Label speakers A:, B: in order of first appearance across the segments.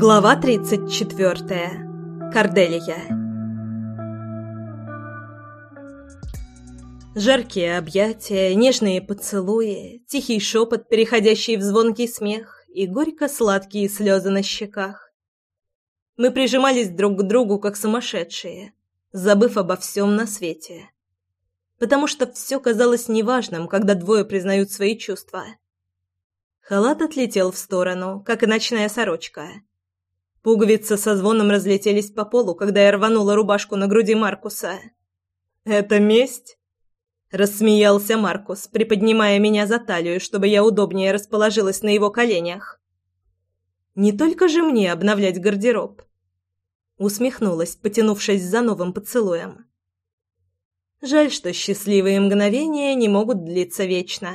A: Глава 34. Корделия. Жаркие объятия, нежные поцелуи, тихий шепот, переходящий в звонкий смех и горько-сладкие слезы на щеках. Мы прижимались друг к другу, как сумасшедшие, забыв обо всем на свете. Потому что все казалось неважным, когда двое признают свои чувства. Халат отлетел в сторону, как и ночная сорочка — Пуговицы со звоном разлетелись по полу, когда я рванула рубашку на груди Маркуса. «Это месть?» Рассмеялся Маркус, приподнимая меня за талию, чтобы я удобнее расположилась на его коленях. «Не только же мне обновлять гардероб». Усмехнулась, потянувшись за новым поцелуем. Жаль, что счастливые мгновения не могут длиться вечно.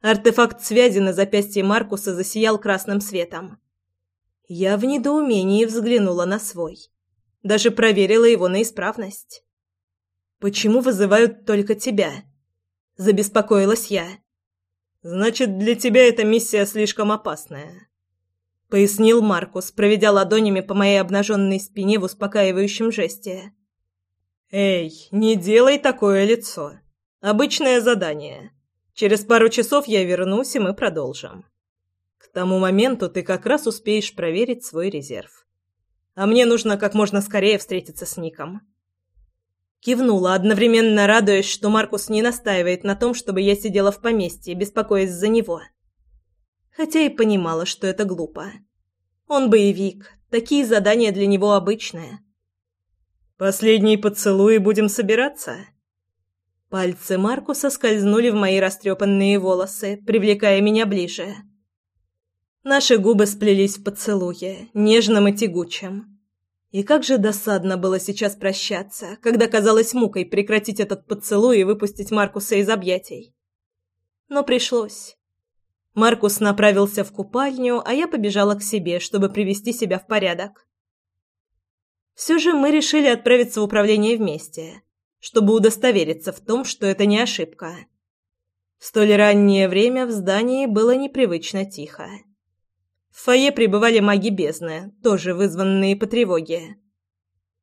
A: Артефакт связи на запястье Маркуса засиял красным светом. Я в недоумении взглянула на свой. Даже проверила его на исправность. «Почему вызывают только тебя?» Забеспокоилась я. «Значит, для тебя эта миссия слишком опасная», — пояснил Маркус, проведя ладонями по моей обнаженной спине в успокаивающем жесте. «Эй, не делай такое лицо. Обычное задание. Через пару часов я вернусь, и мы продолжим». К тому моменту ты как раз успеешь проверить свой резерв. А мне нужно как можно скорее встретиться с Ником. Кивнула, одновременно радуясь, что Маркус не настаивает на том, чтобы я сидела в поместье, беспокоясь за него. Хотя и понимала, что это глупо. Он боевик, такие задания для него обычные. «Последний поцелуй будем собираться?» Пальцы Маркуса скользнули в мои растрепанные волосы, привлекая меня ближе. Наши губы сплелись в поцелуе, нежном и тягучем. И как же досадно было сейчас прощаться, когда казалось мукой прекратить этот поцелуй и выпустить Маркуса из объятий. Но пришлось. Маркус направился в купальню, а я побежала к себе, чтобы привести себя в порядок. Все же мы решили отправиться в управление вместе, чтобы удостовериться в том, что это не ошибка. В столь раннее время в здании было непривычно тихо. В фойе пребывали маги бездны, тоже вызванные по тревоге.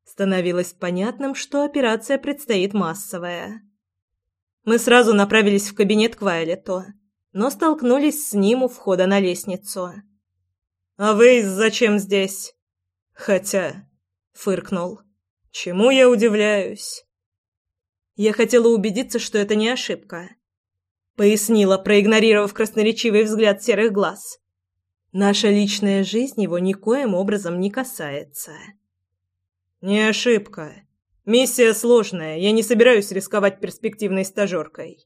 A: Становилось понятным, что операция предстоит массовая. Мы сразу направились в кабинет к но столкнулись с ним у входа на лестницу. «А вы зачем здесь?» «Хотя...» — фыркнул. «Чему я удивляюсь?» Я хотела убедиться, что это не ошибка. Пояснила, проигнорировав красноречивый взгляд серых глаз. Наша личная жизнь его никоим образом не касается. Не ошибка. Миссия сложная, я не собираюсь рисковать перспективной стажеркой.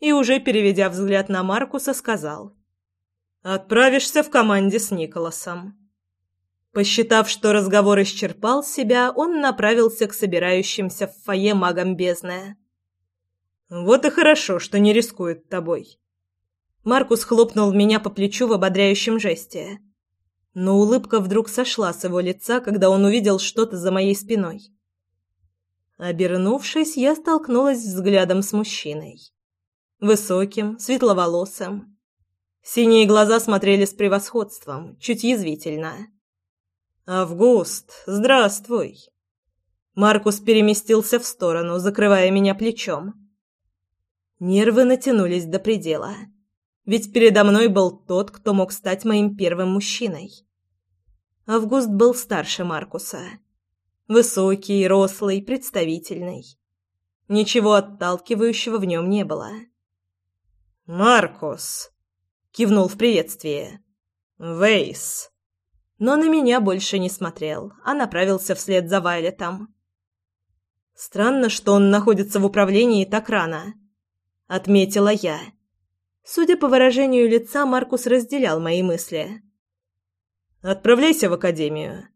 A: И уже переведя взгляд на Маркуса, сказал. Отправишься в команде с Николасом. Посчитав, что разговор исчерпал себя, он направился к собирающимся в фойе магам бездны. «Вот и хорошо, что не рискует тобой. Маркус хлопнул меня по плечу в ободряющем жесте. Но улыбка вдруг сошла с его лица, когда он увидел что-то за моей спиной. Обернувшись, я столкнулась взглядом с мужчиной. Высоким, светловолосым. Синие глаза смотрели с превосходством, чуть язвительно. «Август, здравствуй!» Маркус переместился в сторону, закрывая меня плечом. Нервы натянулись до предела. Ведь передо мной был тот, кто мог стать моим первым мужчиной. Август был старше Маркуса. Высокий, рослый, представительный. Ничего отталкивающего в нем не было. «Маркус!» — кивнул в приветствие. «Вейс!» Но на меня больше не смотрел, а направился вслед за Вайлетом. «Странно, что он находится в управлении так рано», — отметила я. Судя по выражению лица, Маркус разделял мои мысли. «Отправляйся в академию».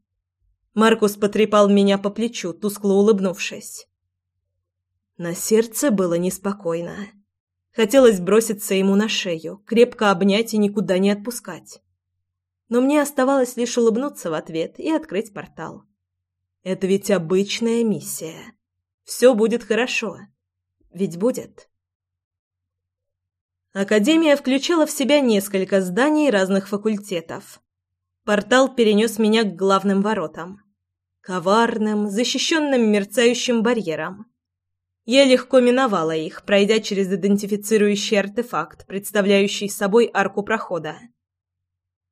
A: Маркус потрепал меня по плечу, тускло улыбнувшись. На сердце было неспокойно. Хотелось броситься ему на шею, крепко обнять и никуда не отпускать. Но мне оставалось лишь улыбнуться в ответ и открыть портал. Это ведь обычная миссия. Все будет хорошо. Ведь будет. Академия включала в себя несколько зданий разных факультетов. Портал перенес меня к главным воротам. Коварным, защищенным мерцающим барьером. Я легко миновала их, пройдя через идентифицирующий артефакт, представляющий собой арку прохода.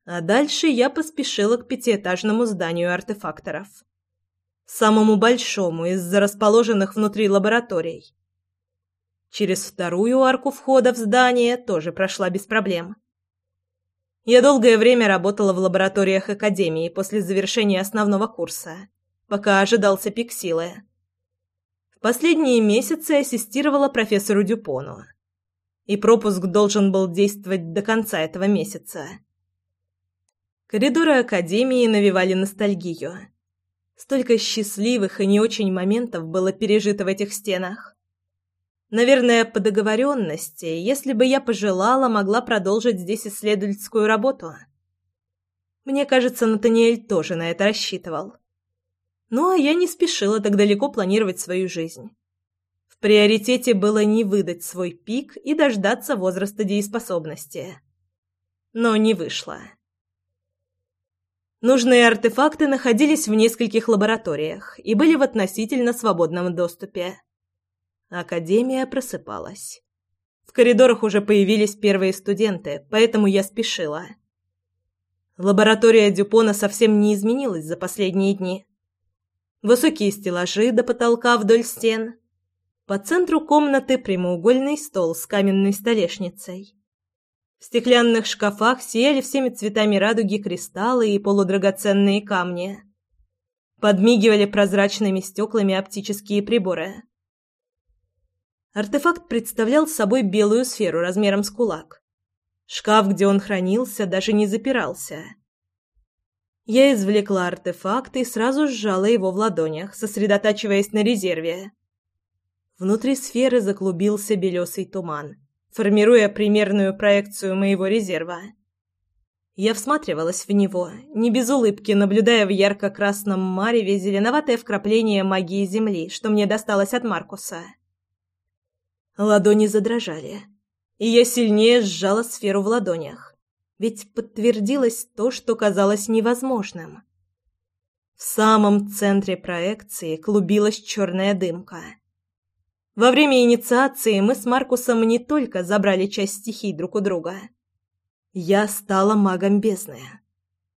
A: А дальше я поспешила к пятиэтажному зданию артефакторов. Самому большому из-за расположенных внутри лабораторий. Через вторую арку входа в здание тоже прошла без проблем. Я долгое время работала в лабораториях Академии после завершения основного курса, пока ожидался пик силы. В последние месяцы ассистировала профессору Дюпону. И пропуск должен был действовать до конца этого месяца. Коридоры Академии навевали ностальгию. Столько счастливых и не очень моментов было пережито в этих стенах. Наверное, по договоренности, если бы я пожелала, могла продолжить здесь исследовательскую работу. Мне кажется, Натаниэль тоже на это рассчитывал. Ну, а я не спешила так далеко планировать свою жизнь. В приоритете было не выдать свой пик и дождаться возраста дееспособности. Но не вышло. Нужные артефакты находились в нескольких лабораториях и были в относительно свободном доступе. Академия просыпалась. В коридорах уже появились первые студенты, поэтому я спешила. Лаборатория Дюпона совсем не изменилась за последние дни. Высокие стеллажи до потолка вдоль стен. По центру комнаты прямоугольный стол с каменной столешницей. В стеклянных шкафах сияли всеми цветами радуги кристаллы и полудрагоценные камни. Подмигивали прозрачными стеклами оптические приборы. Артефакт представлял собой белую сферу размером с кулак. Шкаф, где он хранился, даже не запирался. Я извлекла артефакт и сразу сжала его в ладонях, сосредотачиваясь на резерве. Внутри сферы заклубился белесый туман, формируя примерную проекцию моего резерва. Я всматривалась в него, не без улыбки, наблюдая в ярко-красном мареве зеленоватое вкрапление магии Земли, что мне досталось от Маркуса. Ладони задрожали, и я сильнее сжала сферу в ладонях, ведь подтвердилось то, что казалось невозможным. В самом центре проекции клубилась черная дымка. Во время инициации мы с Маркусом не только забрали часть стихий друг у друга. Я стала магом бездны.